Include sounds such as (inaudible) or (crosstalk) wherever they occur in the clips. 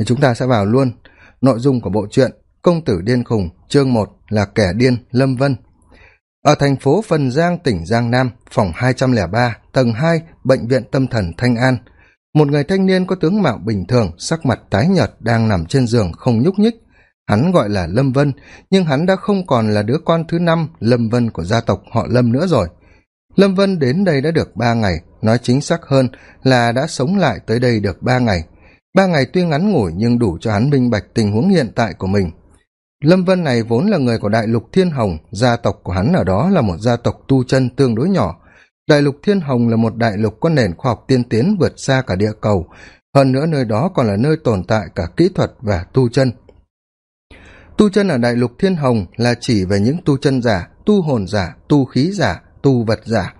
thì chúng ta sẽ vào luôn. Nội dung của bộ truyện công tử điên khùng, chương một là kẻ điên, lâm vân. Ở thành phố phần giang, tỉnh giang nam, phòng hai trăm lẻ ba, tầng hai, bệnh viện tâm thần thanh an, một người thanh niên có tướng mạo bình thường, sắc mặt tái nhợt, đang nằm trên giường không nhúc nhích. Hắn gọi là lâm vân, nhưng hắn đã không còn là đứa con thứ năm lâm vân của gia tộc họ lâm nữa rồi. Lâm vân đến đây đã được ba ngày, nói chính xác hơn là đã sống lại tới đây được ba ngày ba ngày tuy ngắn ngủi nhưng đủ cho hắn minh bạch tình huống hiện tại của mình. Lâm vân này vốn là người của đại lục thiên hồng, gia tộc của hắn ở đó là một gia tộc tu chân tương đối nhỏ. Đại lục thiên hồng là một đại lục có nền khoa học tiên tiến vượt xa cả địa cầu, hơn nữa nơi đó còn là nơi tồn tại cả kỹ thuật và tu chân. Tu chân ở đại lục thiên hồng là chỉ về những tu chân giả, tu hồn giả, tu khí giả, tu vật giả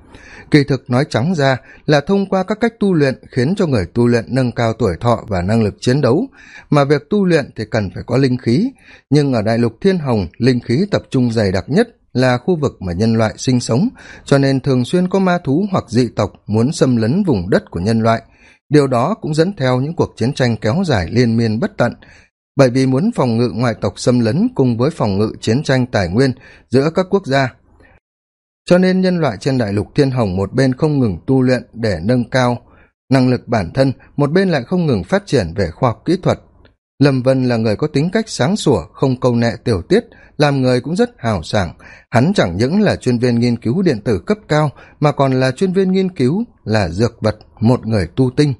kỳ thực nói trắng ra là thông qua các cách tu luyện khiến cho người tu luyện nâng cao tuổi thọ và năng lực chiến đấu. Mà việc tu luyện thì cần phải có linh khí. Nhưng ở đại lục thiên hồng, linh khí tập trung dày đặc nhất là khu vực mà nhân loại sinh sống. Cho nên thường xuyên có ma thú hoặc dị tộc muốn xâm lấn vùng đất của nhân loại. Điều đó cũng dẫn theo những cuộc chiến tranh kéo dài liên miên bất tận. Bởi vì muốn phòng ngự ngoại tộc xâm lấn cùng với phòng ngự chiến tranh tài nguyên giữa các quốc gia cho nên nhân loại trên đại lục thiên hồng một bên không ngừng tu luyện để nâng cao năng lực bản thân, một bên lại không ngừng phát triển về khoa học kỹ thuật. Lâm vân là người có tính cách sáng sủa, không câu nệ tiểu tiết, làm người cũng rất hào sảng. Hắn chẳng những là chuyên viên nghiên cứu điện tử cấp cao, mà còn là chuyên viên nghiên cứu là dược vật, một người tu tinh.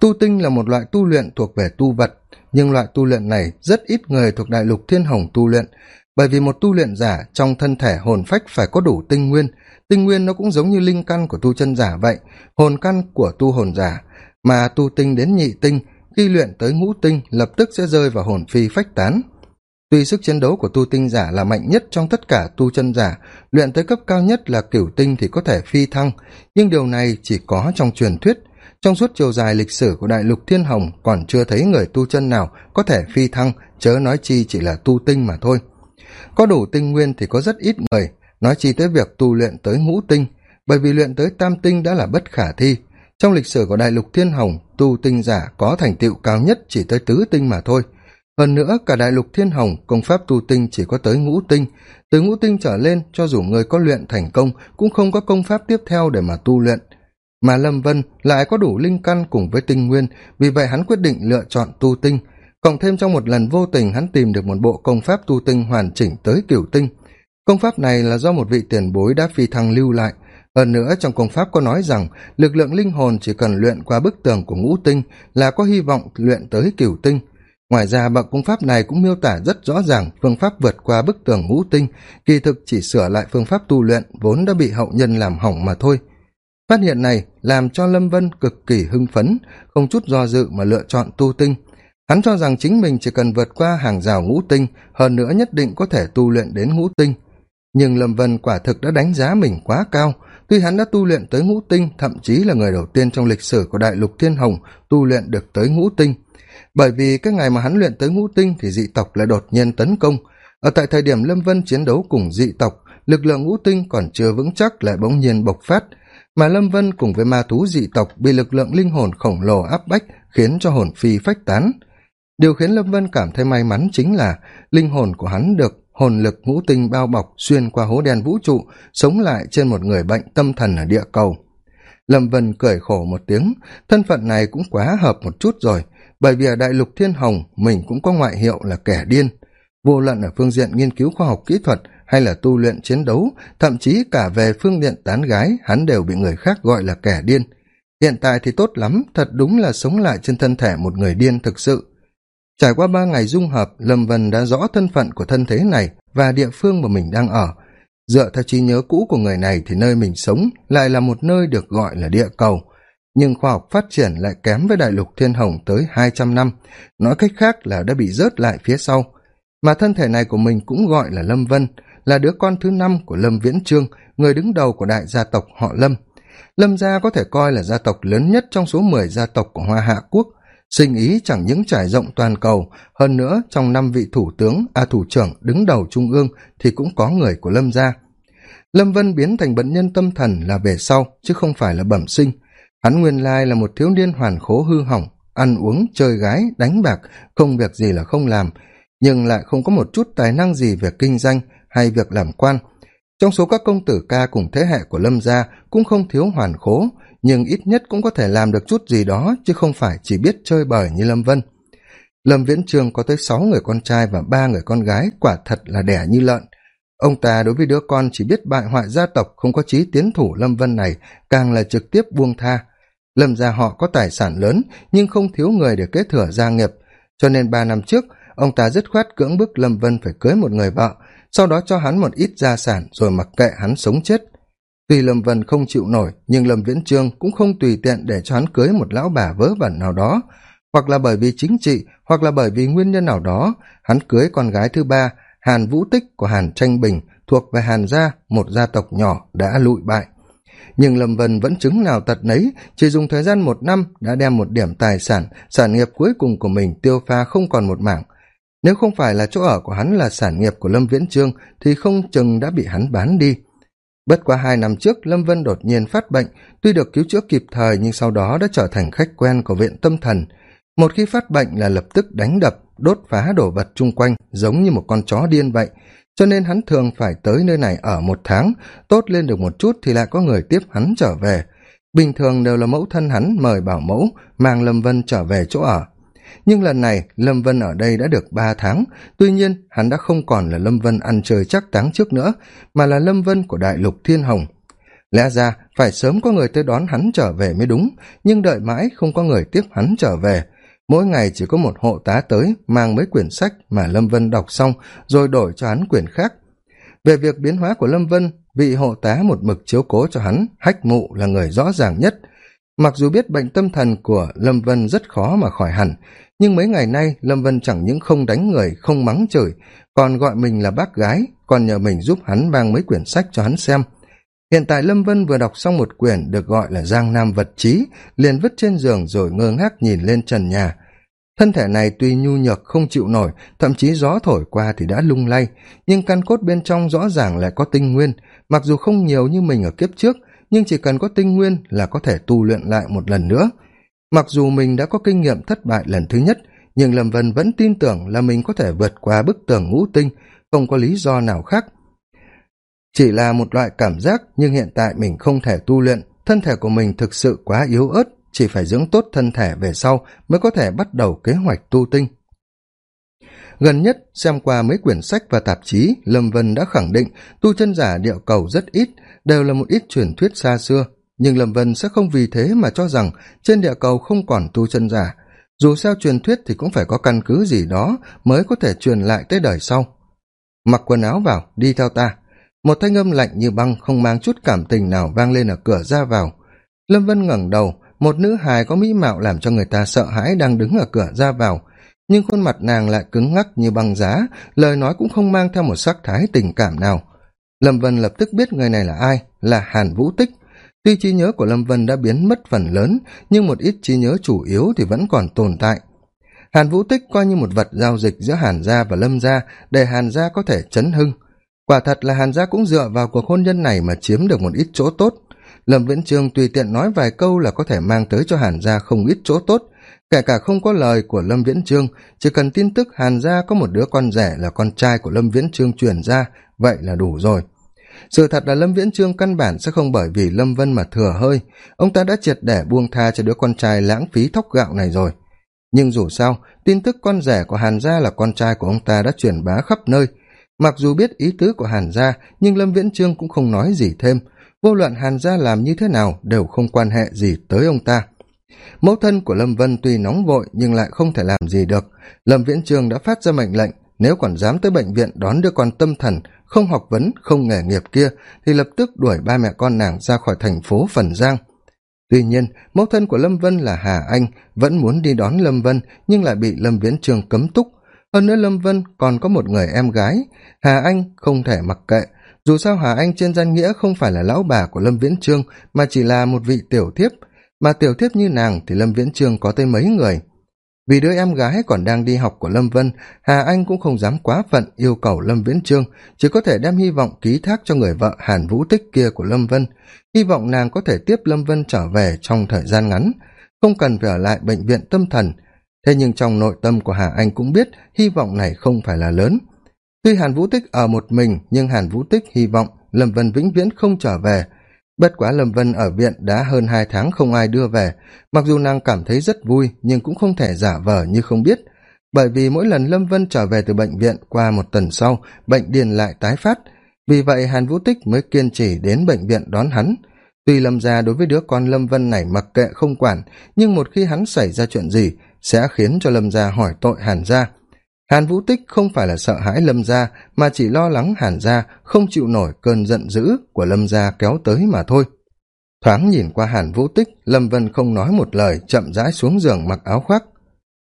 Tu tinh là một loại tu luyện thuộc về tu vật, nhưng loại tu luyện này rất ít người thuộc đại lục thiên hồng tu luyện bởi vì một tu luyện giả trong thân thể hồn phách phải có đủ tinh nguyên. Tinh nguyên nó cũng giống như linh căn của tu chân giả vậy, hồn căn của tu hồn giả. Mà tu tinh đến nhị tinh, khi luyện tới ngũ tinh, lập tức sẽ rơi vào hồn phi phách tán. Tuy sức chiến đấu của tu tinh giả là mạnh nhất trong tất cả tu chân giả, luyện tới cấp cao nhất là cửu tinh thì có thể phi thăng. Nhưng điều này chỉ có trong truyền thuyết. Trong suốt chiều dài lịch sử của đại lục thiên hồng, còn chưa thấy người tu chân nào có thể phi thăng, chớ nói chi chỉ là tu tinh mà thôi có đủ tinh nguyên thì có rất ít người. Nói chi tới việc tu luyện tới ngũ tinh, bởi vì luyện tới tam tinh đã là bất khả thi. Trong lịch sử của đại lục thiên hồng, tu tinh giả có thành tựu cao nhất chỉ tới tứ tinh mà thôi. Hơn nữa, cả đại lục thiên hồng, công pháp tu tinh chỉ có tới ngũ tinh. Từ ngũ tinh trở lên, cho dù người có luyện thành công, cũng không có công pháp tiếp theo để mà tu luyện. Mà lâm vân lại có đủ linh căn cùng với tinh nguyên, vì vậy hắn quyết định lựa chọn tu tinh cộng thêm trong một lần vô tình hắn tìm được một bộ công pháp tu tinh hoàn chỉnh tới cửu tinh. Công pháp này là do một vị tiền bối đã phi thăng lưu lại. Hơn nữa, trong công pháp có nói rằng, lực lượng linh hồn chỉ cần luyện qua bức tường của ngũ tinh là có hy vọng luyện tới cửu tinh. Ngoài ra, bậc công pháp này cũng miêu tả rất rõ ràng phương pháp vượt qua bức tường ngũ tinh, kỳ thực chỉ sửa lại phương pháp tu luyện vốn đã bị hậu nhân làm hỏng mà thôi. Phát hiện này làm cho lâm vân cực kỳ hưng phấn, không chút do dự mà lựa chọn tu tinh hắn cho rằng chính mình chỉ cần vượt qua hàng rào ngũ tinh, hơn nữa nhất định có thể tu luyện đến ngũ tinh. Nhưng lâm vân quả thực đã đánh giá mình quá cao. Tuy hắn đã tu luyện tới ngũ tinh, thậm chí là người đầu tiên trong lịch sử của đại lục thiên hồng tu luyện được tới ngũ tinh. Bởi vì cái ngày mà hắn luyện tới ngũ tinh thì dị tộc lại đột nhiên tấn công. Ở tại thời điểm lâm vân chiến đấu cùng dị tộc, lực lượng ngũ tinh còn chưa vững chắc lại bỗng nhiên bộc phát. Mà lâm vân cùng với ma thú dị tộc bị lực lượng linh hồn khổng lồ áp bách khiến cho hồn phi phách tán điều khiến lâm vân cảm thấy may mắn chính là linh hồn của hắn được hồn lực ngũ tinh bao bọc xuyên qua hố đen vũ trụ, sống lại trên một người bệnh tâm thần ở địa cầu. Lâm vân cười khổ một tiếng, thân phận này cũng quá hợp một chút rồi, bởi vì ở đại lục thiên hồng, mình cũng có ngoại hiệu là kẻ điên. Vô luận ở phương diện nghiên cứu khoa học kỹ thuật hay là tu luyện chiến đấu, thậm chí cả về phương diện tán gái, hắn đều bị người khác gọi là kẻ điên. Hiện tại thì tốt lắm, thật đúng là sống lại trên thân thể một người điên thực sự trải qua ba ngày dung hợp, lâm vân đã rõ thân phận của thân thế này và địa phương mà mình đang ở. Dựa theo trí nhớ cũ của người này thì nơi mình sống lại là một nơi được gọi là địa cầu. Nhưng khoa học phát triển lại kém với đại lục thiên hồng tới hai trăm năm. Nói cách khác là đã bị rớt lại phía sau. Mà thân thể này của mình cũng gọi là lâm vân, là đứa con thứ năm của lâm viễn trương, người đứng đầu của đại gia tộc họ lâm. Lâm gia có thể coi là gia tộc lớn nhất trong số mười gia tộc của hoa hạ quốc sinh ý chẳng những trải rộng toàn cầu, hơn nữa trong năm vị thủ tướng a thủ trưởng đứng đầu trung ương thì cũng có người của lâm gia. Lâm vân biến thành bệnh nhân tâm thần là về sau, chứ không phải là bẩm sinh. Hắn nguyên lai là một thiếu niên hoàn khố hư hỏng, ăn uống, chơi gái, đánh bạc không việc gì là không làm, nhưng lại không có một chút tài năng gì về kinh doanh hay việc làm quan. Trong số các công tử ca cùng thế hệ của lâm gia cũng không thiếu hoàn khố nhưng ít nhất cũng có thể làm được chút gì đó, chứ không phải chỉ biết chơi bời như lâm vân. Lâm viễn trương có tới sáu người con trai và ba người con gái, quả thật là đẻ như lợn. Ông ta đối với đứa con chỉ biết bại hoại gia tộc, không có chí tiến thủ lâm vân này, càng là trực tiếp buông tha. Lâm gia họ có tài sản lớn, nhưng không thiếu người để kế thừa gia nghiệp. Cho nên ba năm trước, ông ta dứt khoát cưỡng bức lâm vân phải cưới một người vợ, sau đó cho hắn một ít gia sản, rồi mặc kệ hắn sống chết tuy lâm vân không chịu nổi, nhưng lâm viễn trương cũng không tùy tiện để cho hắn cưới một lão bà vớ vẩn nào đó. Hoặc là bởi vì chính trị, hoặc là bởi vì nguyên nhân nào đó, hắn cưới con gái thứ ba, hàn vũ tích của hàn tranh bình, thuộc về hàn gia, một gia tộc nhỏ, đã lụi bại. Nhưng lâm vân vẫn chứng nào tật nấy, chỉ dùng thời gian một năm đã đem một điểm tài sản sản nghiệp cuối cùng của mình tiêu pha không còn một mảng. Nếu không phải là chỗ ở của hắn là sản nghiệp của lâm viễn trương, thì không chừng đã bị hắn bán đi bất quá hai năm trước, lâm vân đột nhiên phát bệnh, tuy được cứu chữa kịp thời nhưng sau đó đã trở thành khách quen của viện tâm thần. Một khi phát bệnh là lập tức đánh đập, đốt phá đồ vật chung quanh, giống như một con chó điên vậy. Cho nên hắn thường phải tới nơi này ở một tháng, tốt lên được một chút thì lại có người tiếp hắn trở về. Bình thường đều là mẫu thân hắn mời bảo mẫu, mang lâm vân trở về chỗ ở nhưng lần này, lâm vân ở đây đã được ba tháng. Tuy nhiên, hắn đã không còn là lâm vân ăn chơi chắc táng trước nữa, mà là lâm vân của đại lục thiên hồng. Lẽ ra, phải sớm có người tới đón hắn trở về mới đúng, nhưng đợi mãi không có người tiếp hắn trở về. Mỗi ngày chỉ có một hộ tá tới, mang mấy quyển sách mà lâm vân đọc xong, rồi đổi cho hắn quyển khác. Về việc biến hóa của lâm vân, vị hộ tá một mực chiếu cố cho hắn, hách mụ là người rõ ràng nhất mặc dù biết bệnh tâm thần của lâm vân rất khó mà khỏi hẳn, nhưng mấy ngày nay lâm vân chẳng những không đánh người, không mắng chửi, còn gọi mình là bác gái, còn nhờ mình giúp hắn mang mấy quyển sách cho hắn xem. Hiện tại lâm vân vừa đọc xong một quyển được gọi là giang nam vật trí, liền vứt trên giường rồi ngơ ngác nhìn lên trần nhà. Thân thể này tuy nhu nhược không chịu nổi, thậm chí gió thổi qua thì đã lung lay, nhưng căn cốt bên trong rõ ràng lại có tinh nguyên, mặc dù không nhiều như mình ở kiếp trước nhưng chỉ cần có tinh nguyên là có thể tu luyện lại một lần nữa. Mặc dù mình đã có kinh nghiệm thất bại lần thứ nhất, nhưng lâm vân vẫn tin tưởng là mình có thể vượt qua bức tường ngũ tinh, không có lý do nào khác. Chỉ là một loại cảm giác, nhưng hiện tại mình không thể tu luyện, thân thể của mình thực sự quá yếu ớt, chỉ phải dưỡng tốt thân thể về sau mới có thể bắt đầu kế hoạch tu tinh. Gần nhất, xem qua mấy quyển sách và tạp chí, lâm vân đã khẳng định tu chân giả địa cầu rất ít đều là một ít truyền thuyết xa xưa, nhưng lâm vân sẽ không vì thế mà cho rằng trên địa cầu không còn tu chân giả. Dù sao truyền thuyết thì cũng phải có căn cứ gì đó mới có thể truyền lại tới đời sau. Mặc quần áo vào, đi theo ta. Một thanh âm lạnh như băng không mang chút cảm tình nào vang lên ở cửa ra vào. Lâm vân ngẩng đầu, một nữ hài có mỹ mạo làm cho người ta sợ hãi đang đứng ở cửa ra vào. Nhưng khuôn mặt nàng lại cứng ngắc như băng giá, lời nói cũng không mang theo một sắc thái tình cảm nào lâm vân lập tức biết người này là ai, là hàn vũ tích. Tuy trí nhớ của lâm vân đã biến mất phần lớn, nhưng một ít trí nhớ chủ yếu thì vẫn còn tồn tại. Hàn vũ tích coi như một vật giao dịch giữa hàn gia và lâm gia để hàn gia có thể chấn hưng. Quả thật là hàn gia cũng dựa vào cuộc hôn nhân này mà chiếm được một ít chỗ tốt. Lâm viễn trương tùy tiện nói vài câu là có thể mang tới cho hàn gia không ít chỗ tốt, kể cả không có lời của lâm viễn trương, chỉ cần tin tức hàn gia có một đứa con rẻ là con trai của lâm viễn trương truyền ra, vậy là đủ rồi sự thật là lâm viễn trương căn bản sẽ không bởi vì lâm vân mà thừa hơi. Ông ta đã triệt để buông tha cho đứa con trai lãng phí thóc gạo này rồi. Nhưng dù sao, tin tức con rể của hàn gia là con trai của ông ta đã truyền bá khắp nơi. Mặc dù biết ý tứ của hàn gia, nhưng lâm viễn trương cũng không nói gì thêm. Vô luận hàn gia làm như thế nào đều không quan hệ gì tới ông ta. Mẫu thân của lâm vân tuy nóng vội nhưng lại không thể làm gì được. Lâm viễn trương đã phát ra mệnh lệnh, nếu còn dám tới bệnh viện đón đứa con tâm thần không học vấn, không nghề nghiệp kia thì lập tức đuổi ba mẹ con nàng ra khỏi thành phố phần giang. Tuy nhiên, mẫu thân của lâm vân là hà anh vẫn muốn đi đón lâm vân nhưng lại bị lâm viễn trương cấm túc. Hơn nữa lâm vân còn có một người em gái, hà anh không thể mặc kệ. Dù sao hà anh trên danh nghĩa không phải là lão bà của lâm viễn trương mà chỉ là một vị tiểu thiếp. Mà tiểu thiếp như nàng thì lâm viễn trương có tới mấy người? Vì đứa em gái còn đang đi học của lâm vân, hà anh cũng không dám quá phận yêu cầu lâm viễn trương, chỉ có thể đem hy vọng ký thác cho người vợ hàn vũ tích kia của lâm vân. Hy vọng nàng có thể tiếp lâm vân trở về trong thời gian ngắn, không cần phải ở lại bệnh viện tâm thần. Thế nhưng trong nội tâm của hà anh cũng biết hy vọng này không phải là lớn. Tuy hàn vũ tích ở một mình, nhưng hàn vũ tích hy vọng lâm vân vĩnh viễn không trở về bất quá lâm vân ở viện đã hơn hai tháng không ai đưa về. Mặc dù nàng cảm thấy rất vui, nhưng cũng không thể giả vờ như không biết. Bởi vì mỗi lần lâm vân trở về từ bệnh viện qua một tuần sau, bệnh điền lại tái phát. Vì vậy hàn vũ tích mới kiên trì đến bệnh viện đón hắn. Tuy lâm gia đối với đứa con lâm vân này mặc kệ không quản, nhưng một khi hắn xảy ra chuyện gì, sẽ khiến cho lâm gia hỏi tội hàn gia hàn vũ tích không phải là sợ hãi lâm gia, mà chỉ lo lắng hàn gia không chịu nổi cơn giận dữ của lâm gia kéo tới mà thôi. Thoáng nhìn qua hàn vũ tích, lâm vân không nói một lời, chậm rãi xuống giường mặc áo khoác.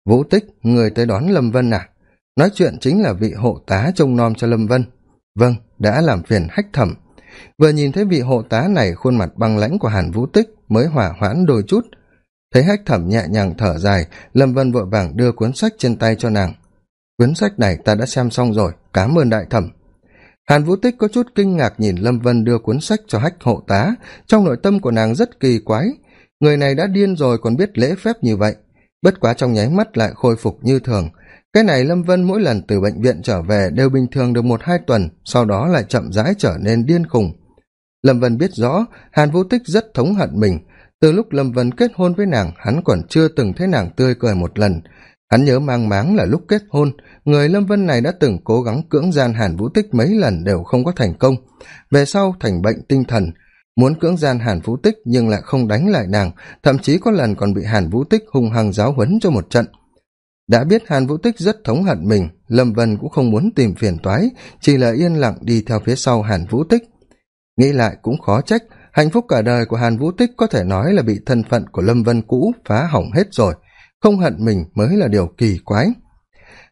Vũ tích, người tới đón lâm vân à? Nói chuyện chính là vị hộ tá trông nom cho lâm vân. Vâng đã làm phiền hách thẩm. Vừa nhìn thấy vị hộ tá này, khuôn mặt băng lãnh của hàn vũ tích mới hỏa hoãn đôi chút. Thấy hách thẩm nhẹ nhàng thở dài, lâm vân vội vàng đưa cuốn sách trên tay cho nàng cuốn sách này ta đã xem xong rồi cám ơn đại thẩm. Hàn vũ tích có chút kinh ngạc nhìn lâm vân đưa cuốn sách cho hách hộ tá. Trong nội tâm của nàng rất kỳ quái. Người này đã điên rồi còn biết lễ phép như vậy. Bất quá trong nháy mắt lại khôi phục như thường. Cái này lâm vân mỗi lần từ bệnh viện trở về đều bình thường được một hai tuần, sau đó lại chậm rãi trở nên điên khùng. Lâm vân biết rõ, hàn vũ tích rất thống hận mình. Từ lúc lâm vân kết hôn với nàng, hắn còn chưa từng thấy nàng tươi cười một lần hắn nhớ mang máng là lúc kết hôn, người lâm vân này đã từng cố gắng cưỡng gian hàn vũ tích mấy lần đều không có thành công. Về sau thành bệnh tinh thần, muốn cưỡng gian hàn vũ tích nhưng lại không đánh lại nàng, thậm chí có lần còn bị hàn vũ tích hung hăng giáo huấn cho một trận. Đã biết hàn vũ tích rất thống hận mình, lâm vân cũng không muốn tìm phiền toái, chỉ là yên lặng đi theo phía sau hàn vũ tích. Nghĩ lại cũng khó trách, hạnh phúc cả đời của hàn vũ tích có thể nói là bị thân phận của lâm vân cũ phá hỏng hết rồi không hận mình mới là điều kỳ quái.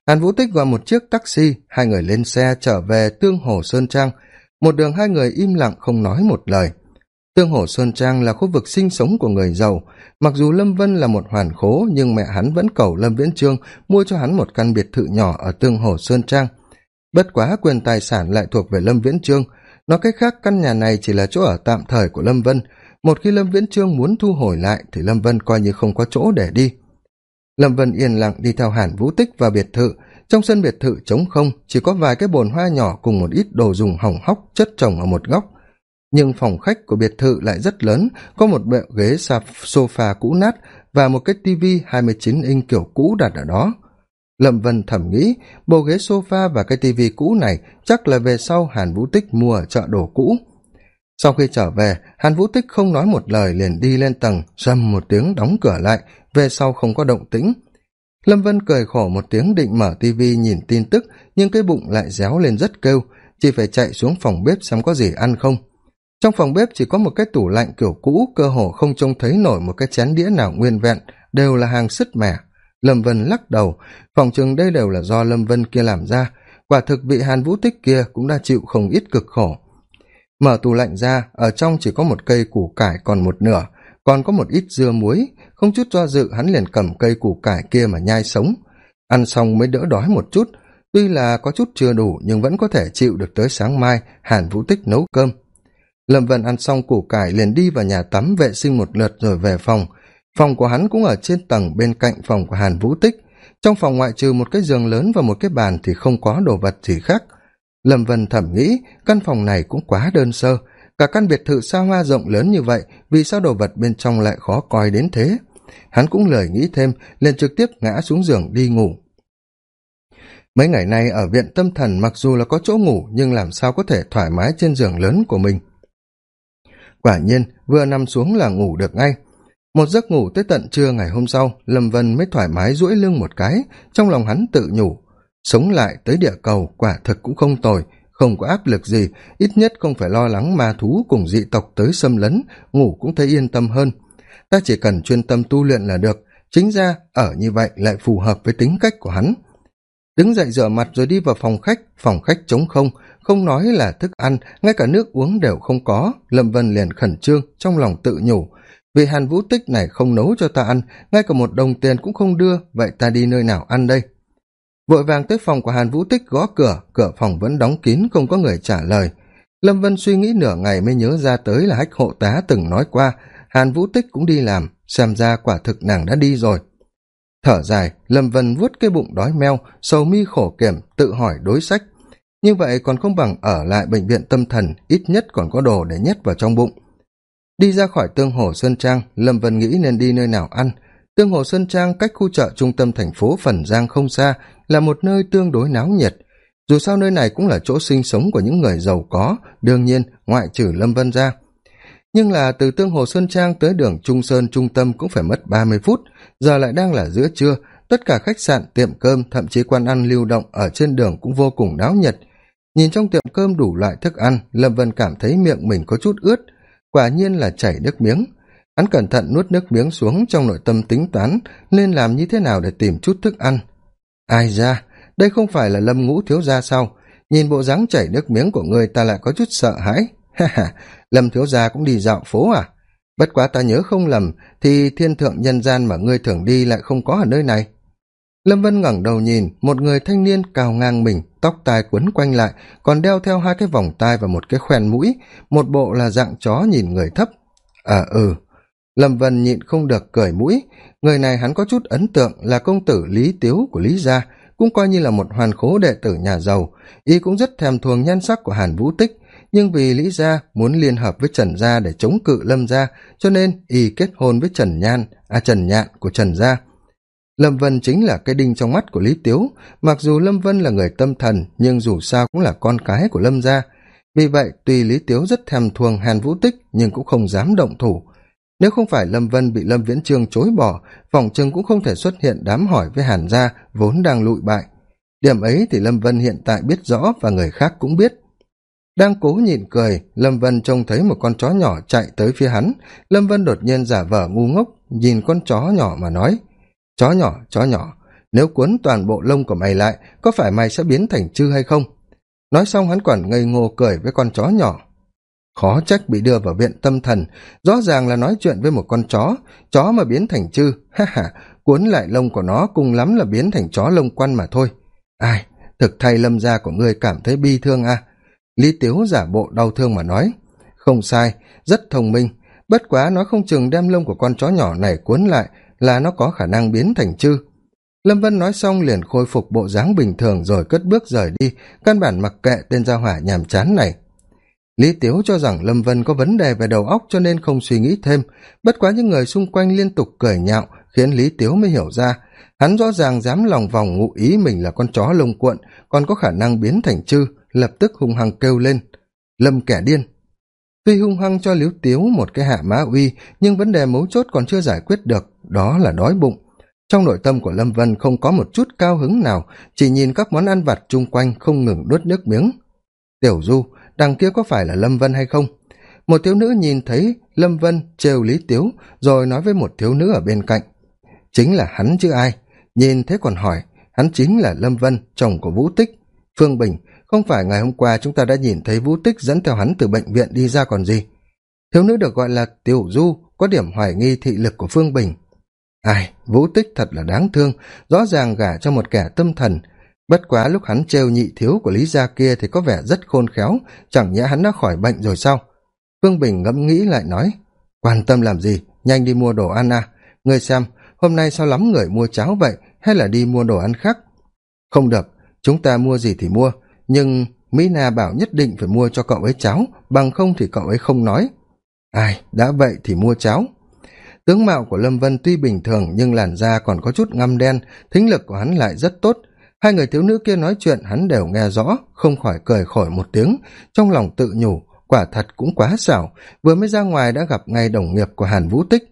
Hàn vũ tích gọi một chiếc taxi, hai người lên xe trở về tương hồ sơn trang. Một đường hai người im lặng không nói một lời. Tương hồ sơn trang là khu vực sinh sống của người giàu. Mặc dù lâm vân là một hoàn khố, nhưng mẹ hắn vẫn cầu lâm viễn trương mua cho hắn một căn biệt thự nhỏ ở tương hồ sơn trang. Bất quá quyền tài sản lại thuộc về lâm viễn trương. Nói cách khác, căn nhà này chỉ là chỗ ở tạm thời của lâm vân. Một khi lâm viễn trương muốn thu hồi lại thì lâm vân coi như không có chỗ để đi lâm vân yên lặng đi theo hàn vũ tích vào biệt thự. Trong sân biệt thự trống không, chỉ có vài cái bồn hoa nhỏ cùng một ít đồ dùng hỏng hóc chất trồng ở một góc. Nhưng phòng khách của biệt thự lại rất lớn, có một bệ ghế sạp sofa cũ nát và một cái tivi hai mươi chín inch kiểu cũ đặt ở đó. Lâm vân thẩm nghĩ, bộ ghế sofa và cái tivi cũ này chắc là về sau hàn vũ tích mua ở chợ đồ cũ sau khi trở về, hàn vũ tích không nói một lời liền đi lên tầng rầm một tiếng đóng cửa lại, về sau không có động tĩnh. Lâm vân cười khổ một tiếng định mở tivi nhìn tin tức, nhưng cái bụng lại réo lên rất kêu, chỉ phải chạy xuống phòng bếp xem có gì ăn không. Trong phòng bếp chỉ có một cái tủ lạnh kiểu cũ, cơ hồ không trông thấy nổi một cái chén đĩa nào nguyên vẹn, đều là hàng sứt mẻ. Lâm vân lắc đầu, phòng chừng đây đều là do lâm vân kia làm ra. Quả thực vị hàn vũ tích kia cũng đã chịu không ít cực khổ mở tủ lạnh ra, ở trong chỉ có một cây củ cải còn một nửa, còn có một ít dưa muối. Không chút do dự, hắn liền cầm cây củ cải kia mà nhai sống. Ăn xong mới đỡ đói một chút. Tuy là có chút chưa đủ, nhưng vẫn có thể chịu được tới sáng mai, hàn vũ tích nấu cơm. Lâm vân ăn xong củ cải liền đi vào nhà tắm vệ sinh một lượt rồi về phòng. Phòng của hắn cũng ở trên tầng bên cạnh phòng của hàn vũ tích. Trong phòng ngoại trừ một cái giường lớn và một cái bàn thì không có đồ vật gì khác lâm vân thẩm nghĩ, căn phòng này cũng quá đơn sơ. Cả căn biệt thự xa hoa rộng lớn như vậy, vì sao đồ vật bên trong lại khó coi đến thế? Hắn cũng lời nghĩ thêm, liền trực tiếp ngã xuống giường đi ngủ. Mấy ngày nay ở viện tâm thần mặc dù là có chỗ ngủ, nhưng làm sao có thể thoải mái trên giường lớn của mình? Quả nhiên, vừa nằm xuống là ngủ được ngay. Một giấc ngủ tới tận trưa ngày hôm sau, lâm vân mới thoải mái duỗi lưng một cái, trong lòng hắn tự nhủ sống lại tới địa cầu quả thực cũng không tồi, không có áp lực gì, ít nhất không phải lo lắng ma thú cùng dị tộc tới xâm lấn, ngủ cũng thấy yên tâm hơn. Ta chỉ cần chuyên tâm tu luyện là được, chính ra ở như vậy lại phù hợp với tính cách của hắn. Đứng dậy rửa mặt rồi đi vào phòng khách phòng khách trống không không nói là thức ăn, ngay cả nước uống đều không có, lâm vân liền khẩn trương, trong lòng tự nhủ. Vì hàn vũ tích này không nấu cho ta ăn, ngay cả một đồng tiền cũng không đưa, vậy ta đi nơi nào ăn đây? Vội vàng tới phòng của hàn vũ tích gõ cửa cửa phòng vẫn đóng kín, không có người trả lời. Lâm vân suy nghĩ nửa ngày mới nhớ ra tới là hách hộ tá từng nói qua, hàn vũ tích cũng đi làm, xem ra quả thực nàng đã đi rồi. Thở dài, lâm vân vuốt cái bụng đói meo, sầu mi khổ kiểm, tự hỏi đối sách. Như vậy còn không bằng ở lại bệnh viện tâm thần, ít nhất còn có đồ để nhét vào trong bụng. Đi ra khỏi tương hồ sơn trang, lâm vân nghĩ nên đi nơi nào ăn tương hồ sơn trang cách khu chợ trung tâm thành phố phần giang không xa là một nơi tương đối náo nhiệt. Dù sao nơi này cũng là chỗ sinh sống của những người giàu có, đương nhiên ngoại trừ lâm vân ra nhưng là từ tương hồ sơn trang tới đường trung sơn trung tâm cũng phải mất ba mươi phút, giờ lại đang là giữa trưa, tất cả khách sạn, tiệm cơm, thậm chí quán ăn lưu động ở trên đường cũng vô cùng náo nhiệt. Nhìn trong tiệm cơm đủ loại thức ăn, lâm vân cảm thấy miệng mình có chút ướt, quả nhiên là chảy nước miếng hắn cẩn thận nuốt nước miếng xuống trong nội tâm tính toán, nên làm như thế nào để tìm chút thức ăn. Ai ra, đây không phải là lâm ngũ thiếu gia sao? Nhìn bộ dáng chảy nước miếng của người ta lại có chút sợ hãi. (laughs) Ha ha, lâm thiếu gia cũng đi dạo phố à? Bất quá ta nhớ không lầm, thì thiên thượng nhân gian mà ngươi thường đi lại không có ở nơi này. Lâm vân ngẩng đầu nhìn, một người thanh niên cao ngang mình, tóc tai quấn quanh lại, còn đeo theo hai cái vòng tai và một cái khoen mũi, một bộ là dạng chó nhìn người thấp. À ừ lâm vân nhịn không được cười mũi. Người này hắn có chút ấn tượng là công tử lý tiếu của lý gia, cũng coi như là một hoàn khố đệ tử nhà giàu. Y cũng rất thèm thuồng nhan sắc của hàn vũ tích, nhưng vì lý gia muốn liên hợp với trần gia để chống cự lâm gia, cho nên y kết hôn với trần nhan à trần nhạn của trần gia. Lâm vân chính là cái đinh trong mắt của lý tiếu. Mặc dù lâm vân là người tâm thần, nhưng dù sao cũng là con cái của lâm gia. Vì vậy, tuy lý tiếu rất thèm thuồng hàn vũ tích, nhưng cũng không dám động thủ nếu không phải lâm vân bị lâm viễn trương chối bỏ, phòng trưng cũng không thể xuất hiện đám hỏi với hàn gia vốn đang lụi bại. Điểm ấy thì lâm vân hiện tại biết rõ và người khác cũng biết. Đang cố nhịn cười, lâm vân trông thấy một con chó nhỏ chạy tới phía hắn. Lâm vân đột nhiên giả vờ ngu ngốc, nhìn con chó nhỏ mà nói, chó nhỏ chó nhỏ, nếu cuốn toàn bộ lông của mày lại, có phải mày sẽ biến thành chư hay không? Nói xong hắn còn ngây ngô cười với con chó nhỏ khó trách bị đưa vào viện tâm thần. Rõ ràng là nói chuyện với một con chó. Chó mà biến thành chư. Ha ha, cuốn lại lông của nó cùng lắm là biến thành chó lông quăn mà thôi. Ai, thực thay lâm gia của ngươi cảm thấy bi thương à? Lý tiếu giả bộ đau thương mà nói. Không sai, rất thông minh. Bất quá nó không chừng đem lông của con chó nhỏ này cuốn lại là nó có khả năng biến thành chư. Lâm vân nói xong liền khôi phục bộ dáng bình thường rồi cất bước rời đi, căn bản mặc kệ tên gia hỏa nhàm chán này lý tiếu cho rằng lâm vân có vấn đề về đầu óc cho nên không suy nghĩ thêm. Bất quá những người xung quanh liên tục cười nhạo, khiến lý tiếu mới hiểu ra. Hắn rõ ràng dám lòng vòng ngụ ý mình là con chó lông cuộn, còn có khả năng biến thành chư, lập tức hung hăng kêu lên. Lâm kẻ điên. Tuy hung hăng cho liếu tiếu một cái hạ mã uy, nhưng vấn đề mấu chốt còn chưa giải quyết được, đó là đói bụng. Trong nội tâm của lâm vân không có một chút cao hứng nào, chỉ nhìn các món ăn vặt chung quanh không ngừng đốt nước miếng. Tiểu du đằng kia có phải là lâm vân hay không? Một thiếu nữ nhìn thấy lâm vân trêu lý tiếu, rồi nói với một thiếu nữ ở bên cạnh. Chính là hắn chứ ai? Nhìn thế còn hỏi, hắn chính là lâm vân, chồng của vũ tích. Phương bình, không phải ngày hôm qua chúng ta đã nhìn thấy vũ tích dẫn theo hắn từ bệnh viện đi ra còn gì? Thiếu nữ được gọi là tiểu du, có điểm hoài nghi thị lực của phương bình. Ai, vũ tích thật là đáng thương, rõ ràng gả cho một kẻ tâm thần bất quá lúc hắn trêu nhị thiếu của lý gia kia thì có vẻ rất khôn khéo, chẳng nhẽ hắn đã khỏi bệnh rồi sao? Phương bình ngẫm nghĩ lại nói, quan tâm làm gì? Nhanh đi mua đồ ăn à? Ngươi xem, hôm nay sao lắm người mua cháo vậy, hay là đi mua đồ ăn khác? Không được, chúng ta mua gì thì mua, nhưng mỹ na bảo nhất định phải mua cho cậu ấy cháo, bằng không thì cậu ấy không nói. Ai, đã vậy thì mua cháo. Tướng mạo của lâm vân tuy bình thường nhưng làn da còn có chút ngăm đen, thính lực của hắn lại rất tốt hai người thiếu nữ kia nói chuyện, hắn đều nghe rõ, không khỏi cười khổi một tiếng, trong lòng tự nhủ, quả thật cũng quá xảo, vừa mới ra ngoài đã gặp ngay đồng nghiệp của hàn vũ tích.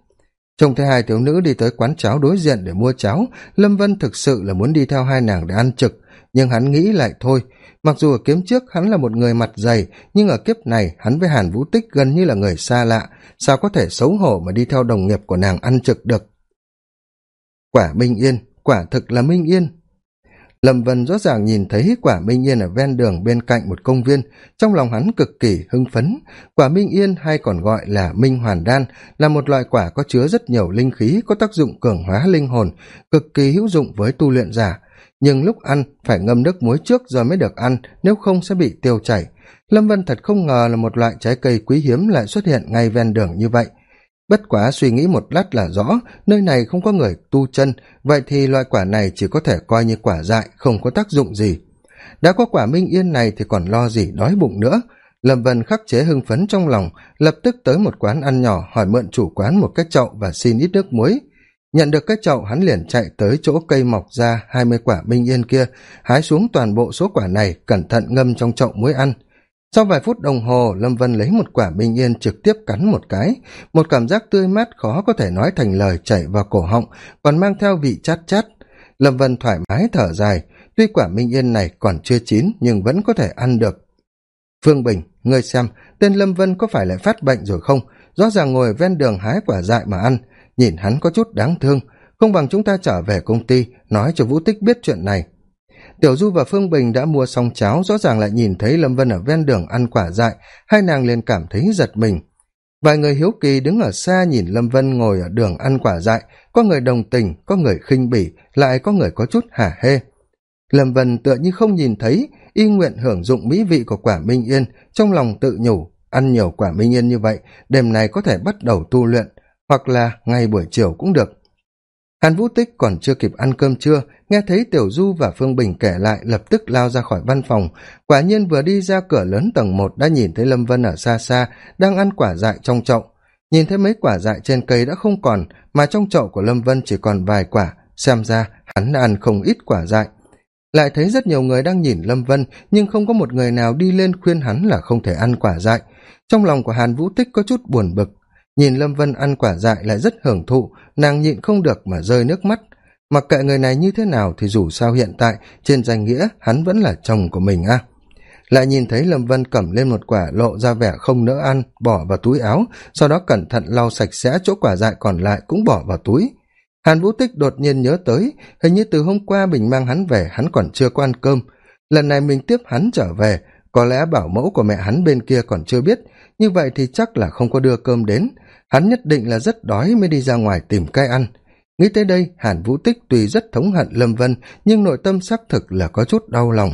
Trông thấy hai thiếu nữ đi tới quán cháo đối diện để mua cháo, lâm vân thực sự là muốn đi theo hai nàng để ăn trực, nhưng hắn nghĩ lại thôi. Mặc dù ở kiếm trước hắn là một người mặt dày, nhưng ở kiếp này hắn với hàn vũ tích gần như là người xa lạ, sao có thể xấu hổ mà đi theo đồng nghiệp của nàng ăn trực được? Quả minh yên, quả thực là minh yên lâm vân rõ ràng nhìn thấy quả minh yên ở ven đường bên cạnh một công viên. Trong lòng hắn cực kỳ hưng phấn. Quả minh yên hay còn gọi là minh hoàn đan là một loại quả có chứa rất nhiều linh khí, có tác dụng cường hóa linh hồn, cực kỳ hữu dụng với tu luyện giả. Nhưng lúc ăn, phải ngâm nước muối trước rồi mới được ăn, nếu không sẽ bị tiêu chảy. Lâm vân thật không ngờ là một loại trái cây quý hiếm lại xuất hiện ngay ven đường như vậy bất quá suy nghĩ một lát là rõ, nơi này không có người tu chân, vậy thì loại quả này chỉ có thể coi như quả dại, không có tác dụng gì. Đã có quả minh yên này thì còn lo gì đói bụng nữa. Lâm vân khắc chế hưng phấn trong lòng, lập tức tới một quán ăn nhỏ, hỏi mượn chủ quán một cái chậu và xin ít nước muối. Nhận được cái chậu, hắn liền chạy tới chỗ cây mọc ra hai mươi quả minh yên kia, hái xuống toàn bộ số quả này, cẩn thận ngâm trong chậu muối ăn sau vài phút đồng hồ, lâm vân lấy một quả minh yên trực tiếp cắn một cái. Một cảm giác tươi mát khó có thể nói thành lời chảy vào cổ họng, còn mang theo vị chát chát. Lâm vân thoải mái thở dài. Tuy quả minh yên này còn chưa chín, nhưng vẫn có thể ăn được. Phương bình, ngươi xem, tên lâm vân có phải lại phát bệnh rồi không? Rõ ràng ngồi ven đường hái quả dại mà ăn. Nhìn hắn có chút đáng thương. Không bằng chúng ta trở về công ty, nói cho vũ tích biết chuyện này tiểu du và phương bình đã mua xong cháo, rõ ràng lại nhìn thấy lâm vân ở ven đường ăn quả dại, hai nàng liền cảm thấy giật mình. Vài người hiếu kỳ đứng ở xa nhìn lâm vân ngồi ở đường ăn quả dại, có người đồng tình, có người khinh bỉ, lại có người có chút hả hê. Lâm vân tựa như không nhìn thấy, y nguyện hưởng dụng mỹ vị của quả minh yên, trong lòng tự nhủ, ăn nhiều quả minh yên như vậy, đêm nay có thể bắt đầu tu luyện, hoặc là ngay buổi chiều cũng được hàn vũ tích còn chưa kịp ăn cơm trưa, nghe thấy tiểu du và phương bình kể lại, lập tức lao ra khỏi văn phòng. Quả nhiên vừa đi ra cửa lớn tầng một đã nhìn thấy lâm vân ở xa xa, đang ăn quả dại trong chậu. Nhìn thấy mấy quả dại trên cây đã không còn, mà trong chậu của lâm vân chỉ còn vài quả. Xem ra, hắn đã ăn không ít quả dại. Lại thấy rất nhiều người đang nhìn lâm vân, nhưng không có một người nào đi lên khuyên hắn là không thể ăn quả dại. Trong lòng của hàn vũ tích có chút buồn bực nhìn lâm vân ăn quả dại lại rất hưởng thụ, nàng nhịn không được mà rơi nước mắt. Mặc kệ người này như thế nào thì dù sao hiện tại, trên danh nghĩa hắn vẫn là chồng của mình a lại nhìn thấy lâm vân cầm lên một quả lộ ra vẻ không nỡ ăn, bỏ vào túi áo, sau đó cẩn thận lau sạch sẽ chỗ quả dại còn lại cũng bỏ vào túi. Hàn vũ tích đột nhiên nhớ tới, hình như từ hôm qua mình mang hắn về, hắn còn chưa có ăn cơm. Lần này mình tiếp hắn trở về, có lẽ bảo mẫu của mẹ hắn bên kia còn chưa biết, như vậy thì chắc là không có đưa cơm đến hắn nhất định là rất đói mới đi ra ngoài tìm cai ăn. Nghĩ tới đây, hàn vũ tích tuy rất thống hận lâm vân, nhưng nội tâm xác thực là có chút đau lòng.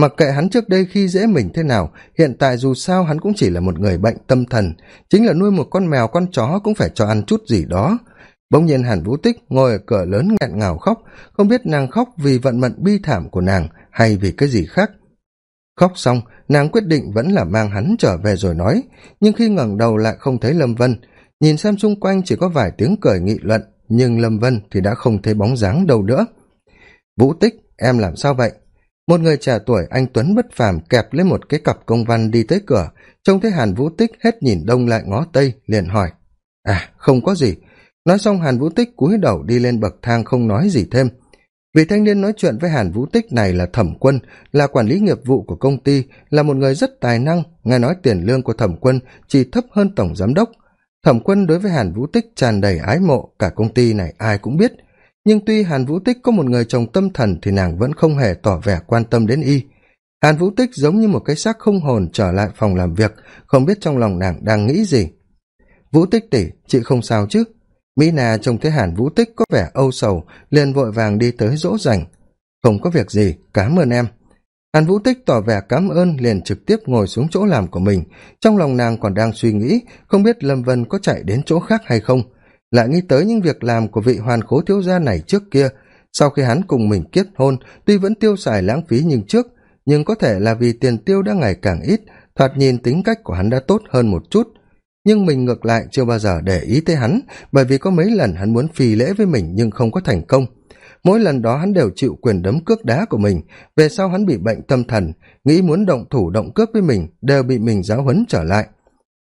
Mặc kệ hắn trước đây khi dễ mình thế nào, hiện tại dù sao hắn cũng chỉ là một người bệnh tâm thần. Chính là nuôi một con mèo, con chó cũng phải cho ăn chút gì đó. Bỗng nhiên hàn vũ tích ngồi ở cửa lớn nghẹn ngào khóc. Không biết nàng khóc vì vận mệnh bi thảm của nàng hay vì cái gì khác. Khóc xong, nàng quyết định vẫn là mang hắn trở về rồi nói. Nhưng khi ngẩng đầu lại không thấy lâm vân nhìn xem xung quanh chỉ có vài tiếng cười nghị luận, nhưng lâm vân thì đã không thấy bóng dáng đâu nữa. Vũ tích, em làm sao vậy? Một người trẻ tuổi, anh tuấn bất phàm kẹp lấy một cái cặp công văn đi tới cửa. Trông thấy hàn vũ tích hết nhìn đông lại ngó tây, liền hỏi. À không có gì. Nói xong hàn vũ tích cúi đầu đi lên bậc thang không nói gì thêm. Vị thanh niên nói chuyện với hàn vũ tích này là thẩm quân, là quản lý nghiệp vụ của công ty, là một người rất tài năng, nghe nói tiền lương của thẩm quân chỉ thấp hơn tổng giám đốc thẩm quân đối với hàn vũ tích tràn đầy ái mộ, cả công ty này ai cũng biết. Nhưng tuy hàn vũ tích có một người chồng tâm thần thì nàng vẫn không hề tỏ vẻ quan tâm đến y. Hàn vũ tích giống như một cái xác không hồn trở lại phòng làm việc, không biết trong lòng nàng đang nghĩ gì. Vũ tích tỉ chị không sao chứ? Mỹ nà trông thấy hàn vũ tích có vẻ âu sầu, liền vội vàng đi tới dỗ dành. Không có việc gì cám ơn em hàn vũ tích tỏ vẻ cảm ơn, liền trực tiếp ngồi xuống chỗ làm của mình. Trong lòng nàng còn đang suy nghĩ, không biết lâm vân có chạy đến chỗ khác hay không. Lại nghĩ tới những việc làm của vị hoàn khố thiếu gia này trước kia. Sau khi hắn cùng mình kết hôn, tuy vẫn tiêu xài lãng phí nhưng trước, nhưng có thể là vì tiền tiêu đã ngày càng ít, thoạt nhìn tính cách của hắn đã tốt hơn một chút. Nhưng mình ngược lại chưa bao giờ để ý tới hắn, bởi vì có mấy lần hắn muốn phi lễ với mình nhưng không có thành công mỗi lần đó hắn đều chịu quyền đấm cước đá của mình. Về sau hắn bị bệnh tâm thần, nghĩ muốn động thủ động cướp với mình, đều bị mình giáo huấn trở lại.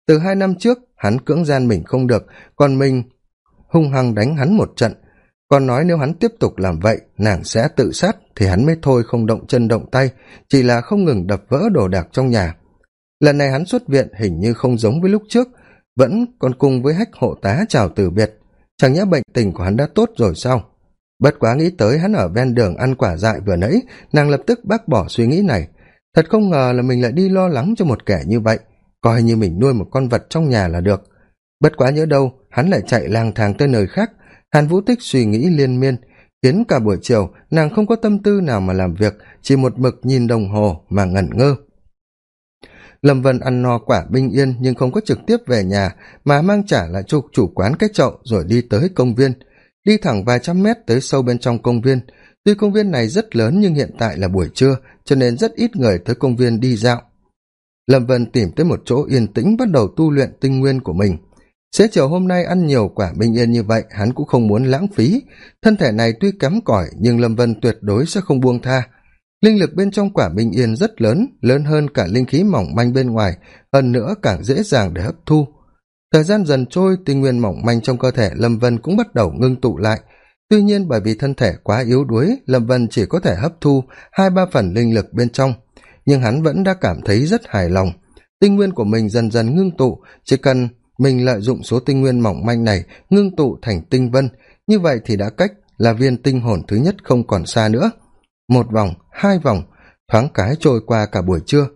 Từ hai năm trước, hắn cưỡng gian mình không được, còn mình hung hăng đánh hắn một trận. Còn nói nếu hắn tiếp tục làm vậy, nàng sẽ tự sát, thì hắn mới thôi không động chân động tay, chỉ là không ngừng đập vỡ đồ đạc trong nhà. Lần này hắn xuất viện hình như không giống với lúc trước, vẫn còn cùng với hách hộ tá chào từ biệt. Chẳng nhẽ bệnh tình của hắn đã tốt rồi sao? Bất quá nghĩ tới hắn ở ven đường ăn quả dại vừa nãy, nàng lập tức bác bỏ suy nghĩ này. Thật không ngờ là mình lại đi lo lắng cho một kẻ như vậy, coi như mình nuôi một con vật trong nhà là được. Bất quá nhớ đâu, hắn lại chạy lang thang tới nơi khác. Hàn vũ tích suy nghĩ liên miên, khiến cả buổi chiều nàng không có tâm tư nào mà làm việc, chỉ một mực nhìn đồng hồ mà ngẩn ngơ. Lâm vân ăn no quả binh yên nhưng không có trực tiếp về nhà, mà mang trả lại cho chủ quán cái chậu rồi đi tới công viên đi thẳng vài trăm mét tới sâu bên trong công viên. Tuy công viên này rất lớn nhưng hiện tại là buổi trưa, cho nên rất ít người tới công viên đi dạo. Lâm vân tìm tới một chỗ yên tĩnh bắt đầu tu luyện tinh nguyên của mình. Xế chiều hôm nay ăn nhiều quả bình yên như vậy, hắn cũng không muốn lãng phí. Thân thể này tuy kém cỏi, nhưng lâm vân tuyệt đối sẽ không buông tha. Linh lực bên trong quả bình yên rất lớn lớn hơn cả linh khí mỏng manh bên ngoài, hơn nữa càng dễ dàng để hấp thu thời gian dần trôi tinh nguyên mỏng manh trong cơ thể lâm vân cũng bắt đầu ngưng tụ lại. Tuy nhiên bởi vì thân thể quá yếu đuối, lâm vân chỉ có thể hấp thu hai ba phần linh lực bên trong. Nhưng hắn vẫn đã cảm thấy rất hài lòng. Tinh nguyên của mình dần dần ngưng tụ, chỉ cần mình lợi dụng số tinh nguyên mỏng manh này ngưng tụ thành tinh vân, như vậy thì đã cách là viên tinh hồn thứ nhất không còn xa nữa. Một vòng, hai vòng, thoáng cái trôi qua cả buổi trưa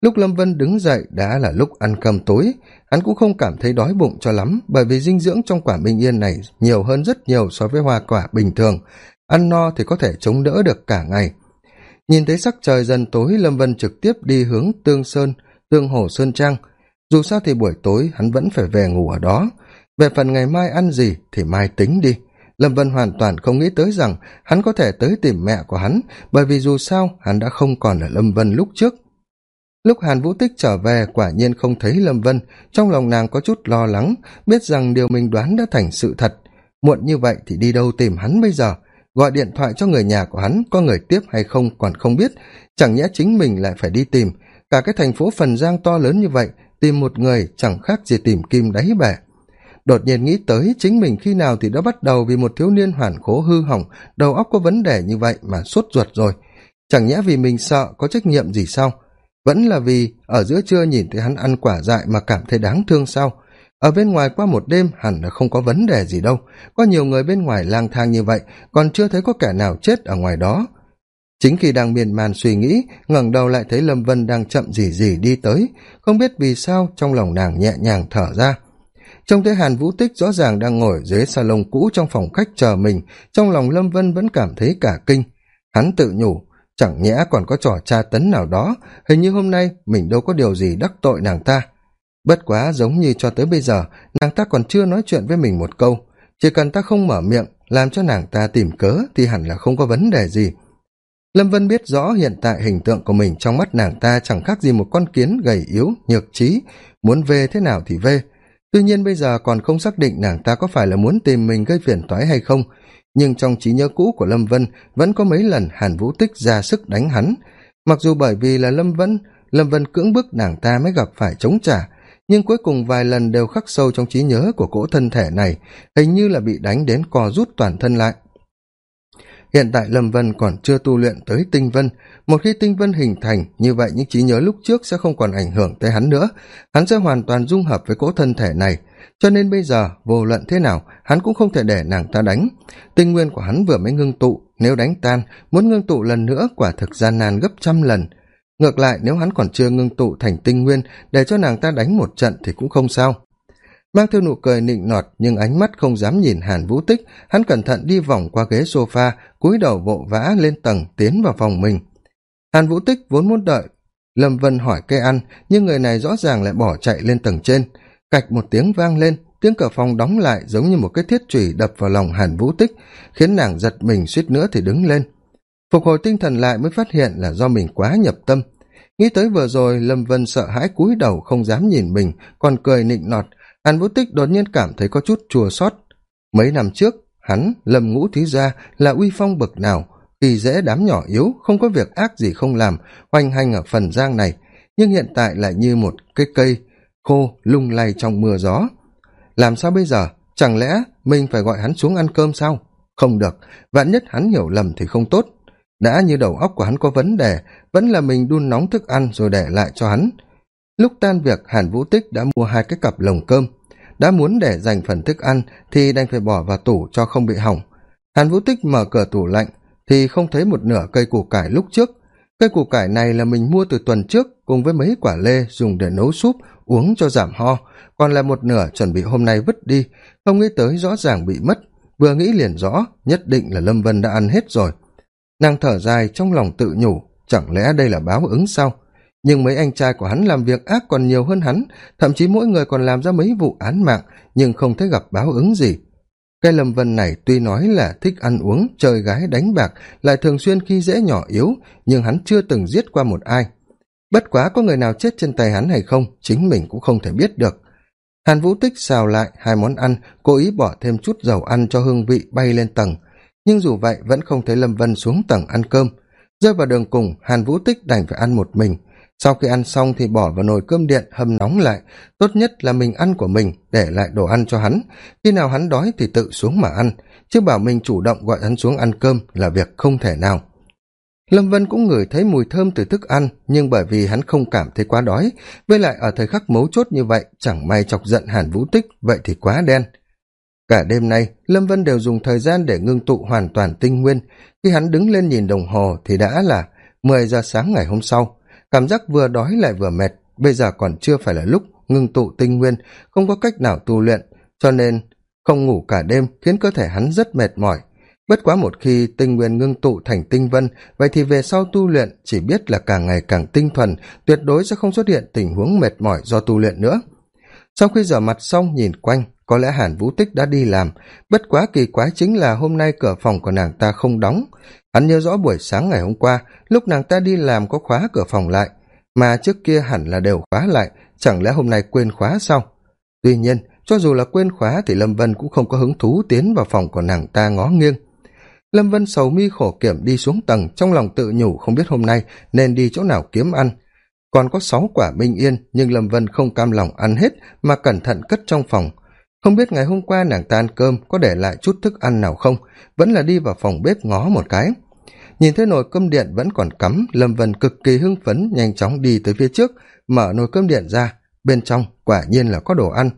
lúc lâm vân đứng dậy đã là lúc ăn cơm tối. Hắn cũng không cảm thấy đói bụng cho lắm, bởi vì dinh dưỡng trong quả minh yên này nhiều hơn rất nhiều so với hoa quả bình thường. Ăn no thì có thể chống đỡ được cả ngày. Nhìn thấy sắc trời dần tối, lâm vân trực tiếp đi hướng tương sơn, tương hồ sơn trang. Dù sao thì buổi tối hắn vẫn phải về ngủ ở đó. Về phần ngày mai ăn gì thì mai tính đi. Lâm vân hoàn toàn không nghĩ tới rằng hắn có thể tới tìm mẹ của hắn, bởi vì dù sao hắn đã không còn là lâm vân lúc trước lúc hàn vũ tích trở về, quả nhiên không thấy lâm vân. Trong lòng nàng có chút lo lắng, biết rằng điều mình đoán đã thành sự thật. Muộn như vậy thì đi đâu tìm hắn bây giờ? Gọi điện thoại cho người nhà của hắn, có người tiếp hay không còn không biết. Chẳng nhẽ chính mình lại phải đi tìm. Cả cái thành phố phần giang to lớn như vậy, tìm một người chẳng khác gì tìm kim đáy bể. Đột nhiên nghĩ tới chính mình khi nào thì đã bắt đầu vì một thiếu niên hoàn khố hư hỏng, đầu óc có vấn đề như vậy mà sốt ruột rồi. Chẳng nhẽ vì mình sợ có trách nhiệm gì sao? Vẫn là vì ở giữa trưa nhìn thấy hắn ăn quả dại mà cảm thấy đáng thương sao? Ở bên ngoài qua một đêm hẳn là không có vấn đề gì đâu. Có nhiều người bên ngoài lang thang như vậy, còn chưa thấy có kẻ nào chết ở ngoài đó. Chính khi đang miên man suy nghĩ, ngẩng đầu lại thấy lâm vân đang chậm gì gì đi tới. Không biết vì sao trong lòng nàng nhẹ nhàng thở ra. Trông thấy hàn vũ tích rõ ràng đang ngồi dưới salon cũ trong phòng khách chờ mình, trong lòng lâm vân vẫn cảm thấy cả kinh. Hắn tự nhủ chẳng nhẽ còn có trò tra tấn nào đó, hình như hôm nay mình đâu có điều gì đắc tội nàng ta. Bất quá giống như cho tới bây giờ, nàng ta còn chưa nói chuyện với mình một câu. Chỉ cần ta không mở miệng, làm cho nàng ta tìm cớ thì hẳn là không có vấn đề gì. Lâm vân biết rõ hiện tại hình tượng của mình trong mắt nàng ta chẳng khác gì một con kiến gầy yếu, nhược trí. Muốn về thế nào thì về tuy nhiên bây giờ còn không xác định nàng ta có phải là muốn tìm mình gây phiền toái hay không nhưng trong trí nhớ cũ của lâm vân, vẫn có mấy lần hàn vũ tích ra sức đánh hắn. Mặc dù bởi vì là lâm vân lâm vân cưỡng bức nàng ta mới gặp phải chống trả, nhưng cuối cùng vài lần đều khắc sâu trong trí nhớ của cỗ thân thể này, hình như là bị đánh đến co rút toàn thân lại. Hiện tại lâm vân còn chưa tu luyện tới tinh vân. Một khi tinh vân hình thành, như vậy những trí nhớ lúc trước sẽ không còn ảnh hưởng tới hắn nữa. Hắn sẽ hoàn toàn dung hợp với cỗ thân thể này cho nên bây giờ, vô luận thế nào, hắn cũng không thể để nàng ta đánh. Tinh nguyên của hắn vừa mới ngưng tụ, nếu đánh tan, muốn ngưng tụ lần nữa quả thực gian nan gấp trăm lần. Ngược lại, nếu hắn còn chưa ngưng tụ thành tinh nguyên, để cho nàng ta đánh một trận thì cũng không sao. Mang theo nụ cười nịnh nọt, nhưng ánh mắt không dám nhìn hàn vũ tích, hắn cẩn thận đi vòng qua ghế s o f a cúi đầu vội vã lên tầng, tiến vào phòng mình. Hàn vũ tích vốn muốn đợi lâm vân hỏi cây ăn, nhưng người này rõ ràng lại bỏ chạy lên tầng trên cạch một tiếng vang lên, tiếng cửa phòng đóng lại giống như một cái thiết chùy đập vào lòng hàn vũ tích, khiến nàng giật mình suýt nữa thì đứng lên. Phục hồi tinh thần lại mới phát hiện là do mình quá nhập tâm. Nghĩ tới vừa rồi, lâm vân sợ hãi cúi đầu không dám nhìn mình, còn cười nịnh nọt. Hàn vũ tích đột nhiên cảm thấy có chút chùa xót. Mấy năm trước, hắn, lâm ngũ thí gia, là uy phong bậc nào? Khi dễ đám nhỏ yếu, không có việc ác gì không làm, hoành hành ở phần giang này. Nhưng hiện tại lại như một cái cây khô lung lay trong mưa gió. Làm sao bây giờ? Chẳng lẽ mình phải gọi hắn xuống ăn cơm sao? Không được, vạn nhất hắn hiểu lầm thì không tốt. Đã như đầu óc của hắn có vấn đề, vẫn là mình đun nóng thức ăn rồi để lại cho hắn. Lúc tan việc, hàn vũ tích đã mua hai cái cặp lồng cơm. Đã muốn để dành phần thức ăn thì đành phải bỏ vào tủ cho không bị hỏng. Hàn vũ tích mở cửa tủ lạnh thì không thấy một nửa cây củ cải lúc trước. Cây củ cải này là mình mua từ tuần trước cùng với mấy quả lê dùng để nấu súp uống cho giảm ho, còn là một nửa chuẩn bị hôm nay vứt đi, không nghĩ tới rõ ràng bị mất, vừa nghĩ liền rõ, nhất định là lâm vân đã ăn hết rồi. Nàng thở dài trong lòng tự nhủ, chẳng lẽ đây là báo ứng sao nhưng mấy anh trai của hắn làm việc ác còn nhiều hơn hắn, thậm chí mỗi người còn làm ra mấy vụ án mạng, nhưng không thấy gặp báo ứng gì. Cái lâm vân này tuy nói là thích ăn uống, chơi gái đánh bạc, lại thường xuyên khi dễ nhỏ yếu, nhưng hắn chưa từng giết qua một ai bất quá có người nào chết trên tay hắn hay không, chính mình cũng không thể biết được. Hàn vũ tích xào lại hai món ăn, cố ý bỏ thêm chút dầu ăn cho hương vị bay lên tầng. Nhưng dù vậy, vẫn không thấy lâm vân xuống tầng ăn cơm. Rơi vào đường cùng, hàn vũ tích đành phải ăn một mình. Sau khi ăn xong thì bỏ vào nồi cơm điện hầm nóng lại. Tốt nhất là mình ăn của mình, để lại đồ ăn cho hắn. Khi nào hắn đói thì tự xuống mà ăn. Chứ bảo mình chủ động gọi hắn xuống ăn cơm là việc không thể nào lâm vân cũng ngửi thấy mùi thơm từ thức ăn, nhưng bởi vì hắn không cảm thấy quá đói, với lại ở thời khắc mấu chốt như vậy, chẳng may chọc giận hàn vũ tích, vậy thì quá đen. Cả đêm nay, lâm vân đều dùng thời gian để ngưng tụ hoàn toàn tinh nguyên. Khi hắn đứng lên nhìn đồng hồ thì đã là mười giờ sáng ngày hôm sau. Cảm giác vừa đói lại vừa mệt, bây giờ còn chưa phải là lúc ngưng tụ tinh nguyên, không có cách nào tu luyện, cho nên không ngủ cả đêm khiến cơ thể hắn rất mệt mỏi bất quá một khi tinh nguyên ngưng tụ thành tinh vân, vậy thì về sau tu luyện chỉ biết là càng ngày càng tinh thuần, tuyệt đối sẽ không xuất hiện tình huống mệt mỏi do tu luyện nữa. Sau khi rửa mặt xong, nhìn quanh, có lẽ hàn vũ tích đã đi làm. Bất quá kỳ quái chính là hôm nay cửa phòng của nàng ta không đóng. Hắn nhớ rõ buổi sáng ngày hôm qua, lúc nàng ta đi làm có khóa cửa phòng lại, mà trước kia hẳn là đều khóa lại, chẳng lẽ hôm nay quên khóa sao? Tuy nhiên, cho dù là quên khóa thì lâm vân cũng không có hứng thú tiến vào phòng của nàng ta ngó nghiêng lâm vân sầu mi khổ kiểm đi xuống tầng, trong lòng tự nhủ không biết hôm nay nên đi chỗ nào kiếm ăn. Còn có sáu quả minh yên, nhưng lâm vân không cam lòng ăn hết, mà cẩn thận cất trong phòng. Không biết ngày hôm qua nàng ta ăn cơm có để lại chút thức ăn nào không, vẫn là đi vào phòng bếp ngó một cái. Nhìn thấy nồi cơm điện vẫn còn cắm, lâm vân cực kỳ hưng phấn, nhanh chóng đi tới phía trước, mở nồi cơm điện ra. Bên trong quả nhiên là có đồ ăn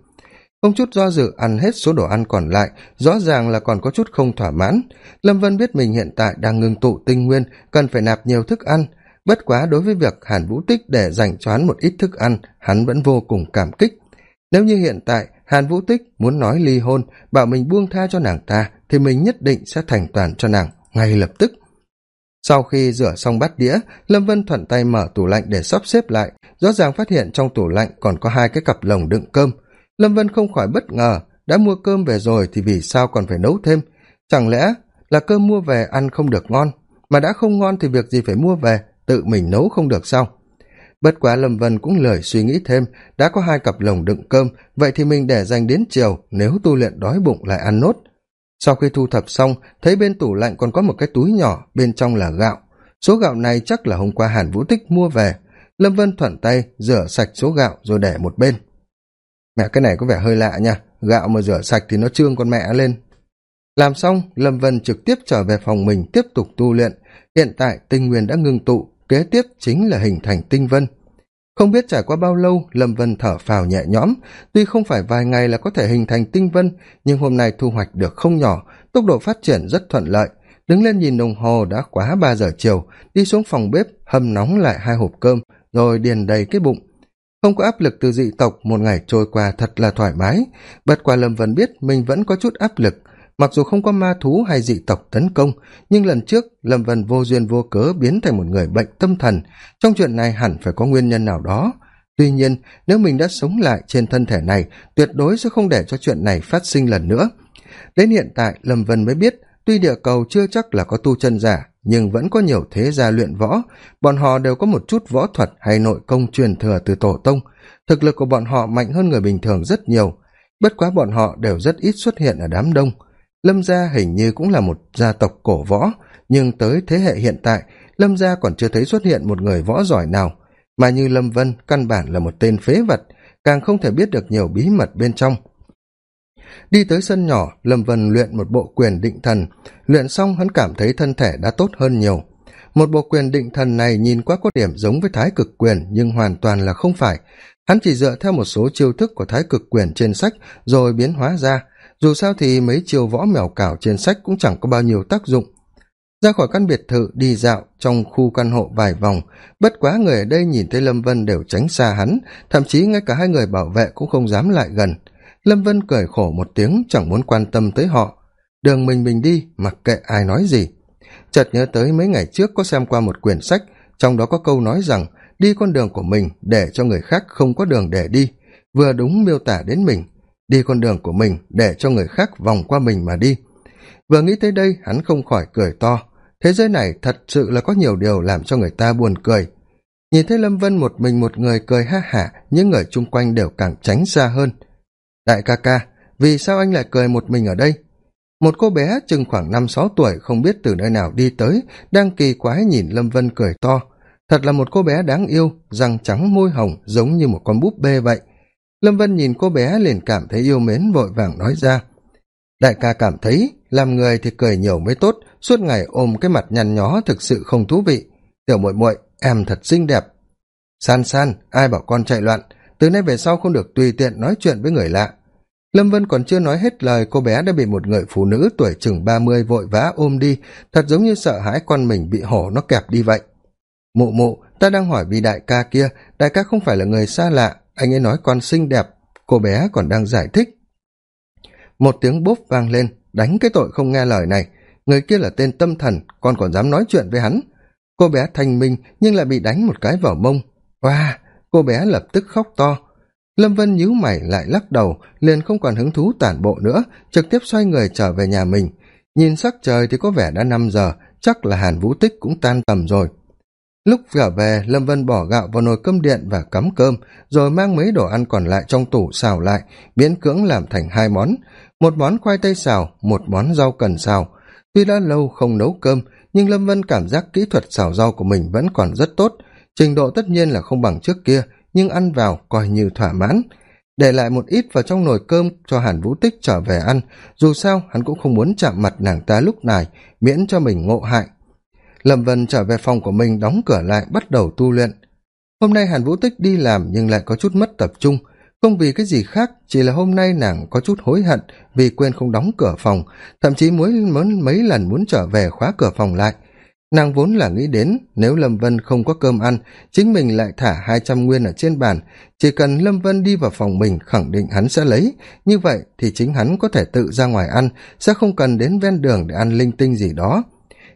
không chút do dự ăn hết số đồ ăn còn lại, rõ ràng là còn có chút không thỏa mãn. Lâm vân biết mình hiện tại đang ngưng tụ tinh nguyên, cần phải nạp nhiều thức ăn. Bất quá đối với việc hàn vũ tích để dành cho hắn một ít thức ăn, hắn vẫn vô cùng cảm kích. Nếu như hiện tại hàn vũ tích muốn nói ly hôn, bảo mình buông tha cho nàng ta, thì mình nhất định sẽ thành toàn cho nàng ngay lập tức. Sau khi rửa xong bát đĩa, lâm vân thuận tay mở tủ lạnh để sắp xếp lại. Rõ ràng phát hiện trong tủ lạnh còn có hai cái cặp lồng đựng cơm lâm vân không khỏi bất ngờ, đã mua cơm về rồi thì vì sao còn phải nấu thêm? Chẳng lẽ là cơm mua về ăn không được ngon? Mà đã không ngon thì việc gì phải mua về, tự mình nấu không được sao? Bất quá lâm vân cũng lười suy nghĩ thêm, đã có hai cặp lồng đựng cơm, vậy thì mình để dành đến chiều, nếu tu luyện đói bụng lại ăn nốt. Sau khi thu thập xong, thấy bên tủ lạnh còn có một cái túi nhỏ, bên trong là gạo. Số gạo này chắc là hôm qua hàn vũ tích mua về. Lâm vân thuận tay rửa sạch số gạo rồi để một bên mẹ, cái này có vẻ hơi lạ nha. Gạo mà rửa sạch thì nó trương con mẹ lên. Làm xong, lâm vân trực tiếp trở về phòng mình tiếp tục tu luyện. Hiện tại, tinh nguyên đã ngưng tụ, kế tiếp chính là hình thành tinh vân. Không biết trải qua bao lâu, lâm vân thở phào nhẹ nhõm. Tuy không phải vài ngày là có thể hình thành tinh vân, nhưng hôm nay thu hoạch được không nhỏ, tốc độ phát triển rất thuận lợi. Đứng lên nhìn đồng hồ đã quá ba giờ chiều, đi xuống phòng bếp, hâm nóng lại hai hộp cơm, rồi điền đầy cái bụng không có áp lực từ dị tộc, một ngày trôi qua thật là thoải mái. Bất qua lâm vân biết mình vẫn có chút áp lực. Mặc dù không có ma thú hay dị tộc tấn công, nhưng lần trước lâm vân vô duyên vô cớ biến thành một người bệnh tâm thần. Trong chuyện này hẳn phải có nguyên nhân nào đó. Tuy nhiên, nếu mình đã sống lại trên thân thể này, tuyệt đối sẽ không để cho chuyện này phát sinh lần nữa. Đến hiện tại, lâm vân mới biết, tuy địa cầu chưa chắc là có tu chân giả nhưng vẫn có nhiều thế gia luyện võ. Bọn họ đều có một chút võ thuật hay nội công truyền thừa từ tổ tông. Thực lực của bọn họ mạnh hơn người bình thường rất nhiều. Bất quá bọn họ đều rất ít xuất hiện ở đám đông. Lâm gia hình như cũng là một gia tộc cổ võ, nhưng tới thế hệ hiện tại, lâm gia còn chưa thấy xuất hiện một người võ giỏi nào. Mà như lâm vân, căn bản là một tên phế vật, càng không thể biết được nhiều bí mật bên trong đi tới sân nhỏ, lâm vân luyện một bộ quyền định thần. Luyện xong, hắn cảm thấy thân thể đã tốt hơn nhiều. Một bộ quyền định thần này nhìn qua có điểm giống với thái cực quyền, nhưng hoàn toàn là không phải. Hắn chỉ dựa theo một số chiêu thức của thái cực quyền trên sách rồi biến hóa ra. Dù sao thì mấy chiêu võ mèo cào trên sách cũng chẳng có bao nhiêu tác dụng. Ra khỏi căn biệt thự, đi dạo trong khu căn hộ vài vòng. Bất quá người ở đây nhìn thấy lâm vân đều tránh xa hắn, thậm chí ngay cả hai người bảo vệ cũng không dám lại gần lâm vân cười khổ một tiếng, chẳng muốn quan tâm tới họ. Đường mình mình đi, mặc kệ ai nói gì. Chợt nhớ tới mấy ngày trước có xem qua một quyển sách, trong đó có câu nói rằng, đi con đường của mình để cho người khác không có đường để đi. Vừa đúng miêu tả đến mình, đi con đường của mình để cho người khác vòng qua mình mà đi. Vừa nghĩ tới đây, hắn không khỏi cười to. Thế giới này thật sự là có nhiều điều làm cho người ta buồn cười. Nhìn thấy lâm vân một mình một người cười ha hả, những người chung quanh đều càng tránh xa hơn đại ca ca, vì sao anh lại cười một mình ở đây? Một cô bé chừng khoảng năm sáu tuổi không biết từ nơi nào đi tới, đang kỳ quái nhìn lâm vân cười to. Thật là một cô bé đáng yêu, răng trắng môi hồng giống như một con búp bê vậy. Lâm vân nhìn cô bé liền cảm thấy yêu mến, vội vàng nói ra. Đại ca cảm thấy, làm người thì cười nhiều mới tốt, suốt ngày ôm cái mặt nhăn nhó thực sự không thú vị. Tiểu muội muội, em thật xinh đẹp. San san, ai bảo con chạy loạn? Từ nay về sau không được tùy tiện nói chuyện với người lạ. Lâm vân còn chưa nói hết lời, cô bé đã bị một người phụ nữ tuổi chừng ba mươi vội vã ôm đi, thật giống như sợ hãi con mình bị hổ nó kẹp đi vậy. Mụ mụ, ta đang hỏi vì đại ca kia, đại ca không phải là người xa lạ, anh ấy nói con xinh đẹp, cô bé còn đang giải thích. Một tiếng bốp vang lên, đánh cái tội không nghe lời này. Người kia là tên tâm thần, con còn dám nói chuyện với hắn. Cô bé thanh minh, nhưng lại bị đánh một cái vào mông. Oa cô bé lập tức khóc to. Lâm vân nhíu mày lại lắc đầu, liền không còn hứng thú tản bộ nữa, trực tiếp xoay người trở về nhà mình. Nhìn sắc trời thì có vẻ đã năm giờ, chắc là hàn vũ tích cũng tan tầm rồi. Lúc trở về, lâm vân bỏ gạo vào nồi cơm điện và cắm cơm, rồi mang mấy đồ ăn còn lại trong tủ xào lại, miễn cưỡng làm thành hai món. Một món khoai tây xào, một món rau cần xào. Tuy đã lâu không nấu cơm, nhưng lâm vân cảm giác kỹ thuật xào rau của mình vẫn còn rất tốt trình độ tất nhiên là không bằng trước kia, nhưng ăn vào coi như thỏa mãn. Để lại một ít vào trong nồi cơm cho hàn vũ tích trở về ăn. Dù sao, hắn cũng không muốn chạm mặt nàng ta lúc này, miễn cho mình ngộ hại. Lâm vân trở về phòng của mình đóng cửa lại, bắt đầu tu luyện. Hôm nay hàn vũ tích đi làm nhưng lại có chút mất tập trung. Không vì cái gì khác, chỉ là hôm nay nàng có chút hối hận vì quên không đóng cửa phòng. Thậm chí muốn muốn mấy lần muốn trở về khóa cửa phòng lại nàng vốn là nghĩ đến, nếu lâm vân không có cơm ăn, chính mình lại thả hai trăm nguyên ở trên bàn. Chỉ cần lâm vân đi vào phòng mình, khẳng định hắn sẽ lấy. Như vậy thì chính hắn có thể tự ra ngoài ăn, sẽ không cần đến ven đường để ăn linh tinh gì đó.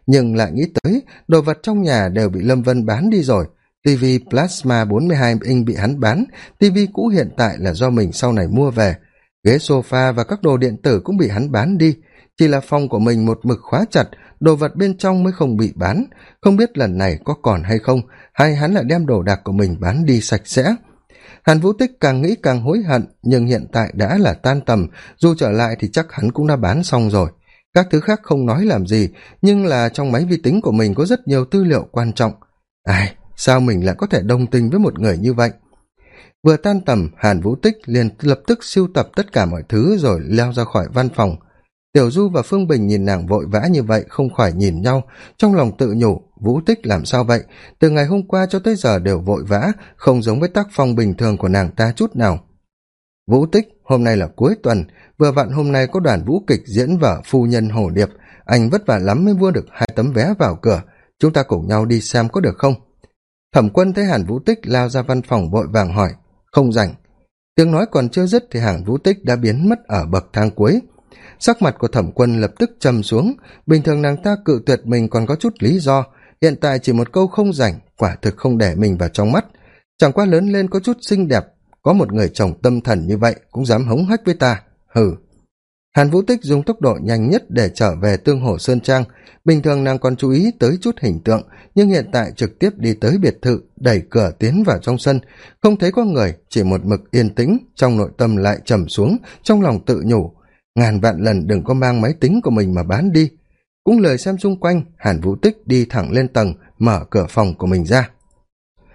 Nhưng lại nghĩ tới, đồ vật trong nhà đều bị lâm vân bán đi rồi. Tv plasma 42 inch bị hắn bán. Tv cũ hiện tại là do mình sau này mua về. Ghế sofa và các đồ điện tử cũng bị hắn bán đi. Chỉ là phòng của mình một mực khóa chặt đồ vật bên trong mới không bị bán. Không biết lần này có còn hay không, hay hắn lại đem đồ đạc của mình bán đi sạch sẽ. Hàn vũ tích càng nghĩ càng hối hận, nhưng hiện tại đã là tan tầm, dù trở lại thì chắc hắn cũng đã bán xong rồi. Các thứ khác không nói làm gì, nhưng là trong máy vi tính của mình có rất nhiều tư liệu quan trọng. Ai, sao mình lại có thể đồng tình với một người như vậy? Vừa tan tầm, hàn vũ tích liền lập tức siêu tập tất cả mọi thứ rồi leo ra khỏi văn phòng tiểu du và phương bình nhìn nàng vội vã như vậy, không khỏi nhìn nhau, trong lòng tự nhủ, vũ tích làm sao vậy? Từ ngày hôm qua cho tới giờ đều vội vã, không giống với tác phong bình thường của nàng ta chút nào. Vũ tích, hôm nay là cuối tuần, vừa vặn hôm nay có đoàn vũ kịch diễn vở phu nhân hồ điệp, anh vất vả lắm mới mua được hai tấm vé vào cửa, chúng ta cùng nhau đi xem có được không? Thẩm quân thấy hàn vũ tích lao ra văn phòng vội vàng hỏi, không rảnh. Tiếng nói còn chưa dứt thì hàn vũ tích đã biến mất ở bậc thang cuối sắc mặt của thẩm quân lập tức trầm xuống. Bình thường nàng ta cự tuyệt mình còn có chút lý do. Hiện tại chỉ một câu không rảnh, quả thực không để mình vào trong mắt. Chẳng qua lớn lên có chút xinh đẹp, có một người chồng tâm thần như vậy cũng dám hống hách với ta. Hừ. Hàn vũ tích dùng tốc độ nhanh nhất để trở về tương hồ sơn trang. Bình thường nàng còn chú ý tới chút hình tượng, nhưng hiện tại trực tiếp đi tới biệt thự, đẩy cửa tiến vào trong sân. Không thấy có người, chỉ một mực yên tĩnh, trong nội tâm lại trầm xuống, trong lòng tự nhủ ngàn vạn lần đừng có mang máy tính của mình mà bán đi. Cũng lời xem xung quanh, hàn vũ tích đi thẳng lên tầng, mở cửa phòng của mình ra.